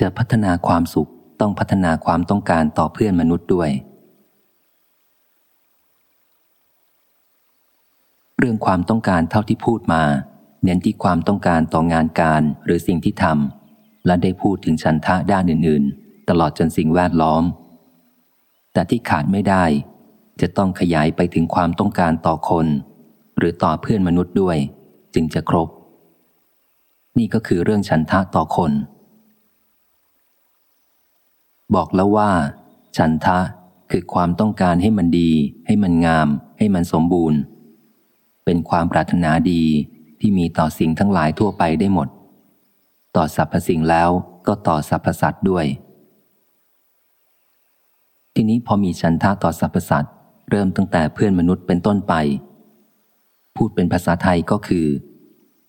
จะพัฒนาความสุขต้องพัฒนาความต้องการต่อเพื่อนมนุษย์ด้วย เรื่องความต้องการเท่าที่พูดมา เน้นที่ความต้องการต่องานการหรือสิ่งที่ทำและได้พูดถึงฉันทะด้านอื่น ๆ ตลอดจนสิ่งแวดล้อม แต่ที่ขาดไม่ได้ จะต้องขยายไปถึงความต้องการต่อคน หรือต่อเพื่อนมนุษย์ด้วย จึงจะครบ นี่ก็คือเรื่องฉันทะต่อคน บอกแล้วว่า ฉันทะคือความต้องการให้มันดี ให้มันงาม ให้มันสมบูรณ์ เป็นความปรารถนาดีที่มีต่อสิ่งทั้งหลายทั่วไปได้หมด ต่อสรรพสิ่งแล้วก็ต่อสรรพสัตว์ด้วย ทีนี้พอมีฉันทะต่อสรรพสัตว์เริ่มตั้งแต่เพื่อนมนุษย์เป็นต้นไป พูดเป็นภาษาไทยก็คือ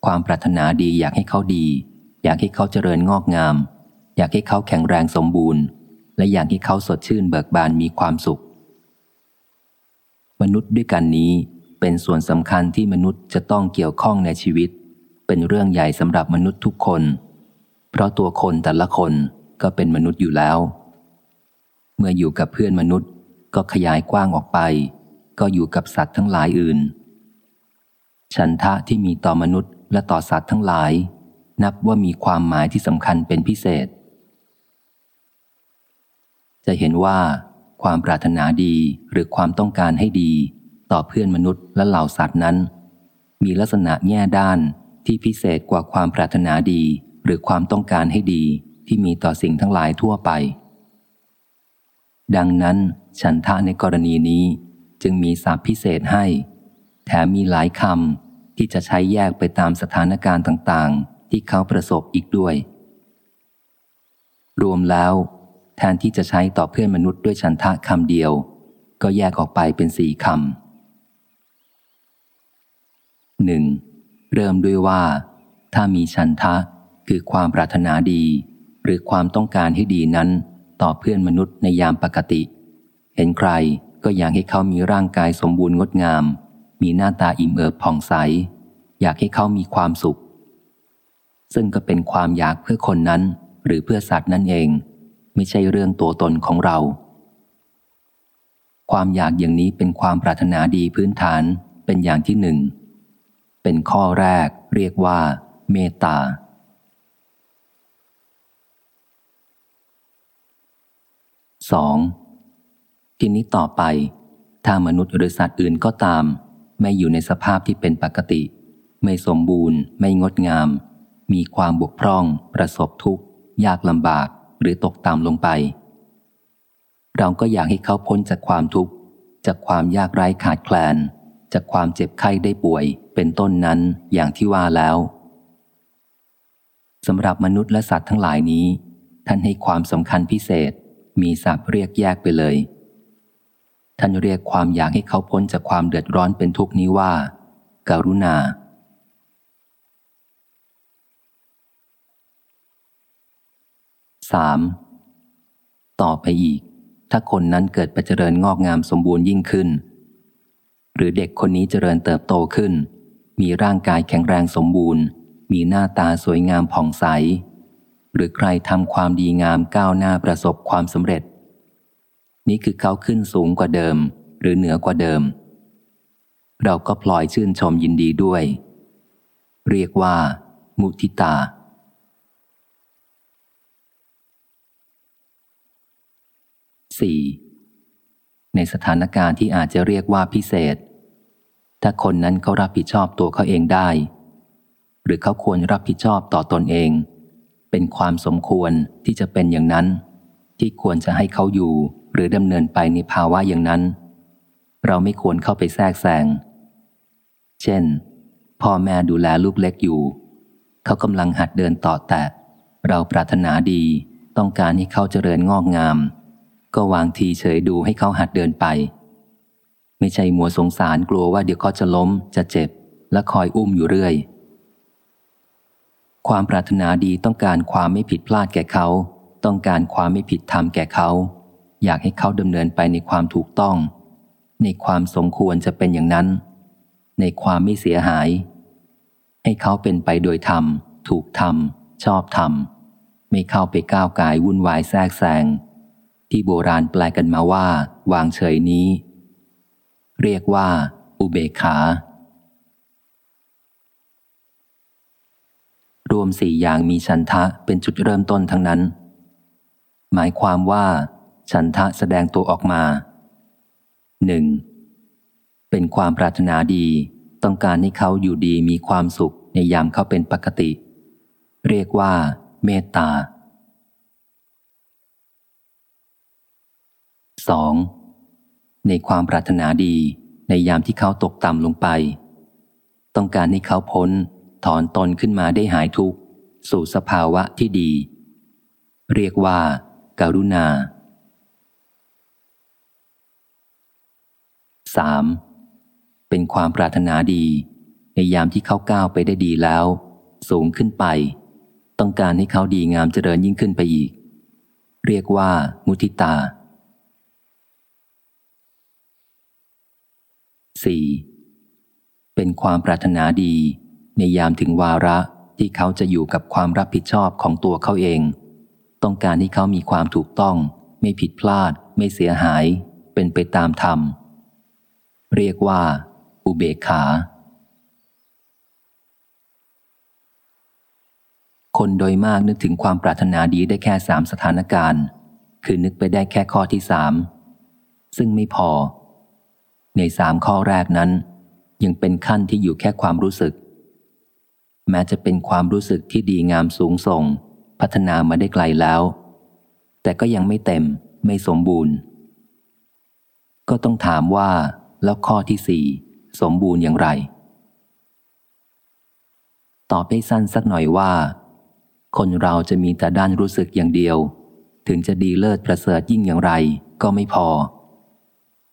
ความปรารถนาดีอยากให้เขาดี อยากให้เขาเจริญงอกงาม อยากให้เขาแข็งแรงสมบูรณ์ และอย่างที่เขาสดชื่นเบิกบานมีความสุข มนุษย์ด้วยกันนี้เป็นส่วนสำคัญที่มนุษย์จะต้องเกี่ยวข้องในชีวิต เป็นเรื่องใหญ่สำหรับมนุษย์ทุกคน เพราะตัวคนแต่ละคนก็เป็นมนุษย์อยู่แล้ว เมื่ออยู่กับเพื่อนมนุษย์ก็ขยายกว้างออกไป ก็อยู่กับสัตว์ทั้งหลายอื่น ฉันทะที่มีต่อมนุษย์และต่อสัตว์ทั้งหลาย นับว่ามีความหมายที่สำคัญเป็นพิเศษ จะเห็นว่าความปรารถนาดีหรือความต้องการให้ดี ต่อเพื่อนมนุษย์และเหล่าสัตว์นั้น มีลักษณะแง่ด้านที่พิเศษกว่าความปรารถนาดี หรือความต้องการให้ดีที่มีต่อสิ่งทั้งหลายทั่วไป ดังนั้นฉันทะในกรณีนี้จึงมีศัพท์พิเศษให้ แถมมีหลายคำที่จะใช้แยกไปตามสถานการณ์ต่างๆ ที่เขาประสบอีกด้วย รวมแล้ว แทนที่จะใช้ต่อเพื่อนมนุษย์ด้วยฉันทะคำเดียว ก็แยกออกไปเป็นสี่คำหนึ่งเริ่มด้วยว่า ถ้ามีฉันทะคือความปรารถนาดี หรือความต้องการให้ดีนั้น ต่อเพื่อนมนุษย์ในยามปกติ เห็นใครก็อยากให้เขามีร่างกายสมบูรณ์งดงาม มีหน้าตาอิ่มเอิบผ่องใส อยากให้เขามีความสุข ซึ่งก็เป็นความอยากเพื่อคนนั้น หรือเพื่อสัตว์นั่นเอง ไม่ใช่เรื่องตัวตนของเรา ความอยากอย่างนี้เป็นความปรารถนาดีพื้นฐานเป็นอย่างที่หนึ่ง เป็นข้อแรกเรียกว่า เมตตาสองทีนี้ต่อไป ถ้ามนุษย์หรือสัตว์อื่นก็ตาม ไม่อยู่ในสภาพที่เป็นปกติ ไม่สมบูรณ์ ไม่งดงาม มีความบกพร่อง ประสบทุกข์ ยากลำบาก หรือตกต่ำลงไป เราก็อยากให้เขาพ้นจากความทุกข์ จากความยากไร้ขาดแคลน จากความเจ็บไข้ได้ป่วย เป็นต้นนั้นอย่างที่ว่าแล้วสำหรับมนุษย์และสัตว์ทั้งหลายนี้ ท่านให้ความสำคัญพิเศษ มีศัพท์เรียกแยกไปเลย ท่านเรียกความอยากให้เขาพ้นจากความเดือดร้อนเป็นทุกข์นี้ว่าการุณา 3. ต่อไปอีก ถ้าคนนั้นเกิดไปเจริญงอกงามสมบูรณ์ยิ่งขึ้น หรือเด็กคนนี้เจริญเติบโตขึ้น มีร่างกายแข็งแรงสมบูรณ์ มีหน้าตาสวยงามผ่องใส หรือใครทำความดีงามก้าวหน้าประสบความสำเร็จ นี่คือเขาขึ้นสูงกว่าเดิม หรือเหนือกว่าเดิม เราก็พลอยชื่นชมยินดีด้วย เรียกว่า มุทิตา 4. ในสถานการณ์ที่อาจจะเรียกว่าพิเศษ ถ้าคนนั้นเขารับผิดชอบตัวเขาเองได้ หรือเขาควรรับผิดชอบต่อตอนเอง เป็นความสมควรที่จะเป็นอย่างนั้น ที่ควรจะให้เขาอยู่หรือดำเนินไปในภาวะอย่างนั้น เราไม่ควรเข้าไปแทรกแซง เช่น พ่อแม่ดูแลลูกเล็กอยู่ เขากำลังหัดเดินต่อแต่เราปรารถนาดีต้องการให้เขาเจริญงอกงาม ก็วางทีเฉยดูให้เขาหัดเดินไป ไม่ใช่มัวสงสารกลัวว่าเดี๋ยวเขาจะล้มจะเจ็บ และคอยอุ้มอยู่เรื่อย ความปรารถนาดีต้องการความไม่ผิดพลาดแก่เขา ต้องการความไม่ผิดธรรมแก่เขา อยากให้เขาดำเนินไปในความถูกต้อง ในความสมควรจะเป็นอย่างนั้น ในความไม่เสียหาย ให้เขาเป็นไปโดยธรรม ถูกธรรม ชอบธรรม ไม่เข้าไปก้าวกายวุ่นวายแทรกแซง ที่โบราณแปลกันมาว่า วางเฉยนี้ เรียกว่า อุเบกขา รวมสี่อย่างมีฉันทะเป็นจุดเริ่มต้นทั้งนั้น หมายความว่าฉันทะแสดงตัวออกมาหนึ่งเป็นความปรารถนาดี ต้องการให้เขาอยู่ดีมีความสุขในยามเขาเป็นปกติ เรียกว่า เมตตา 2. ในความปรารถนาดีในยามที่เขาตกต่ำลงไป ต้องการให้เขาพ้น ถอนตนขึ้นมาได้หายทุกข์สู่สภาวะที่ดี เรียกว่าการุณา 3. เป็นความปรารถนาดี ในยามที่เขาก้าวไปได้ดีแล้ว สูงขึ้นไป ต้องการให้เขาดีงามเจริญยิ่งขึ้นไปอีก เรียกว่ามุทิตา 4. เป็นความปรารถนาดี ในยามถึงวาระที่เขาจะอยู่กับความรับผิดชอบของตัวเขาเอง ต้องการให้เขามีความถูกต้อง ไม่ผิดพลาด ไม่เสียหาย เป็นไปตามธรรม เรียกว่า อุเบกขา คนโดยมากนึกถึงความปรารถนาดีได้แค่สามสถานการณ์ คือนึกไปได้แค่ข้อที่สามซึ่งไม่พอ ในสามข้อแรกนั้น ยังเป็นขั้นที่อยู่แค่ความรู้สึก แม้จะเป็นความรู้สึกที่ดีงามสูงส่ง พัฒนามาได้ไกลแล้ว แต่ก็ยังไม่เต็มไม่สมบูรณ์ ก็ต้องถามว่าแล้วข้อที่สี่สมบูรณ์อย่างไร ตอบให้สั้นสักหน่อยว่า คนเราจะมีแต่ด้านรู้สึกอย่างเดียว ถึงจะดีเลิศประเสริฐยิ่งอย่างไรก็ไม่พอ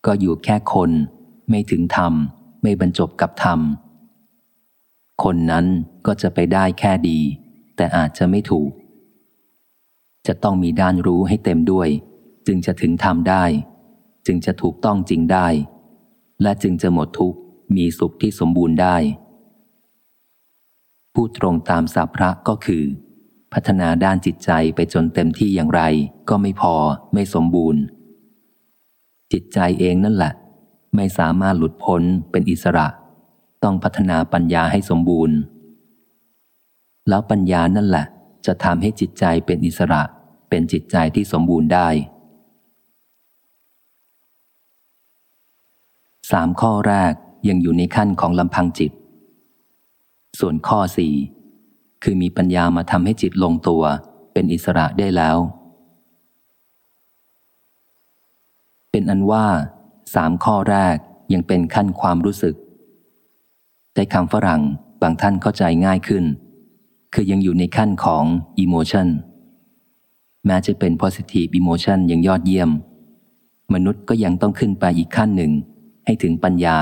ก็อยู่แค่คน ไม่ถึงธรรม ไม่บรรจบกับธรรม คนนั้นก็จะไปได้แค่ดี แต่อาจจะไม่ถูก จะต้องมีด้านรู้ให้เต็มด้วย จึงจะถึงธรรมได้ จึงจะถูกต้องจริงได้ และจึงจะหมดทุกข์มีสุขที่สมบูรณ์ได้พูดตรงตามสาพระก็คือ พัฒนาด้านจิตใจไปจนเต็มที่อย่างไร ก็ไม่พอไม่สมบูรณ์ จิตใจเองนั่นแหละ ไม่สามารถหลุดพ้นเป็นอิสระ ต้องพัฒนาปัญญาให้สมบูรณ์ แล้วปัญญานั่นแหละ จะทำให้จิตใจเป็นอิสระ เป็นจิตใจที่สมบูรณ์ได้สามข้อแรกยังอยู่ในขั้นของลำพังจิต ส่วนข้อสี่คือมีปัญญามาทำให้จิตลงตัวเป็นอิสระได้แล้ว เป็นอันว่า สามข้อแรกยังเป็นขั้นความรู้สึกแต่คำฝรั่งบางท่านเข้าใจง่ายขึ้น คือยังอยู่ในขั้นของ emotion แม้จะเป็น positive emotion ยังยอดเยี่ยม มนุษย์ก็ยังต้องขึ้นไปอีกขั้นหนึ่ง ให้ถึงปัญญา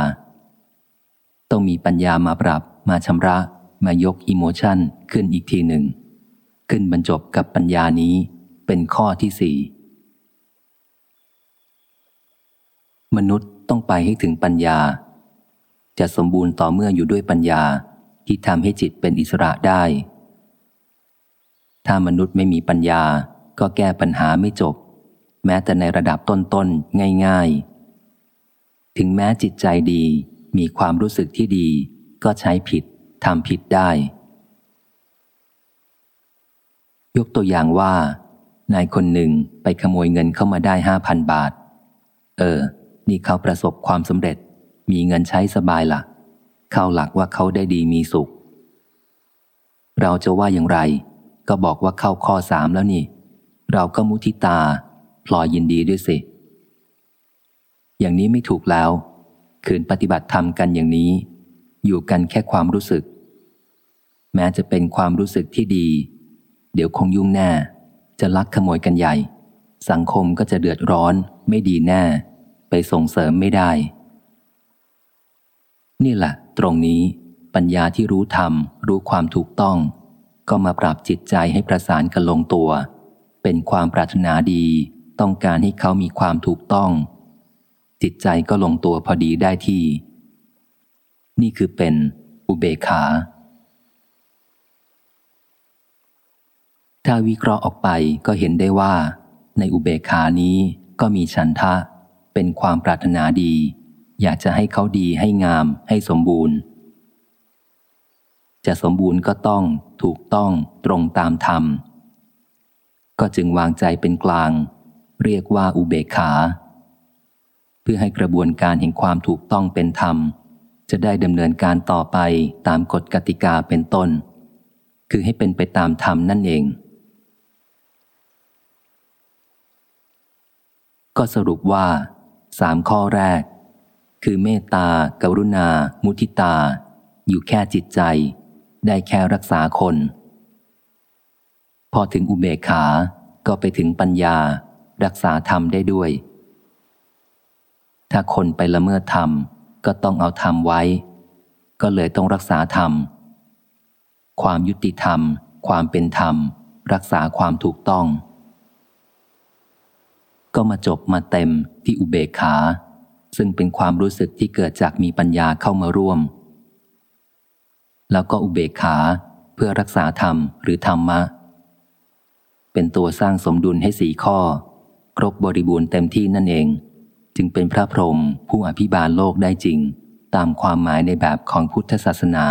ต้องมีปัญญามาปรับ มาชำระ มายก emotion ขึ้นอีกทีหนึ่ง ขึ้นบรรจบกับปัญญานี้เป็นข้อที่สี่ มนุษย์ต้องไปให้ถึงปัญญา จะสมบูรณ์ต่อเมื่ออยู่ด้วยปัญญาที่ทำให้จิตเป็นอิสระได้ ถ้ามนุษย์ไม่มีปัญญาก็แก้ปัญหาไม่จบ แม้แต่ในระดับต้นๆง่าย ๆ ถึงแม้จิตใจดีมีความรู้สึกที่ดี ก็ใช้ผิดทำผิดได้ ยกตัวอย่างว่านายคนหนึ่งไปขโมยเงินเข้ามาได้ห้าพันบาท เออ นี่เขาประสบความสำเร็จ มีเงินใช้สบายละ่ะ เข้าหลักว่าเขาได้ดีมีสุข เราจะว่าอย่างไร ก็บอกว่าเข้าข้อสามแล้วนี่ เราก็มุทิตาพลอยยินดีด้วยสิ อย่างนี้ไม่ถูกแล้ว คืนปฏิบัติธรรมกันอย่างนี้ อยู่กันแค่ความรู้สึก แม้จะเป็นความรู้สึกที่ดี เดี๋ยวคงยุ่งแน่ จะลักขโมยกันใหญ่ สังคมก็จะเดือดร้อนไม่ดีแน่ ไปส่งเสริมไม่ได้ นี่แหละ ตรงนี้ปัญญาที่รู้ธรรม รู้ความถูกต้อง ก็มาปรับจิตใจให้ประสานกันลงตัว เป็นความปรารถนาดี ต้องการให้เขามีความถูกต้อง จิตใจก็ลงตัวพอดีได้ที่ นี่คือเป็นอุเบกขา ถ้าวิเคราะห์ออกไปก็เห็นได้ว่า ในอุเบกขานี้ก็มีฉันทะ เป็นความปรารถนาดี อยากจะให้เขาดีให้งามให้สมบูรณ์ จะสมบูรณ์ก็ต้องถูกต้องตรงตามธรรม ก็จึงวางใจเป็นกลาง เรียกว่าอุเบกขา เพื่อให้กระบวนการแห่งความถูกต้องเป็นธรรม จะได้ดำเนินการต่อไปตามกฎกติกาเป็นต้น คือให้เป็นไปตามธรรมนั่นเองก็สรุปว่า สามข้อแรก คือเมตตา กรุณา มุทิตา อยู่แค่จิตใจ ได้แค่รักษาคน พอถึงอุเบกขา ก็ไปถึงปัญญา รักษาธรรมได้ด้วย ถ้าคนไปละเมิดธรรม ก็ต้องเอาธรรมไว้ ก็เลยต้องรักษาธรรม ความยุติธรรม ความเป็นธรรม รักษาความถูกต้อง ก็มาจบมาเต็มที่อุเบกขา ซึ่งเป็นความรู้สึกที่เกิดจากมีปัญญาเข้ามาร่วม แล้วก็อุเบกขาเพื่อรักษาธรรมหรือธรรมะ เป็นตัวสร้างสมดุลให้สีข้อ ครบบริบูรณ์เต็มที่นั่นเอง จึงเป็นพระพรหมผู้อภิบาลโลกได้จริง ตามความหมายในแบบของพุทธศาสนา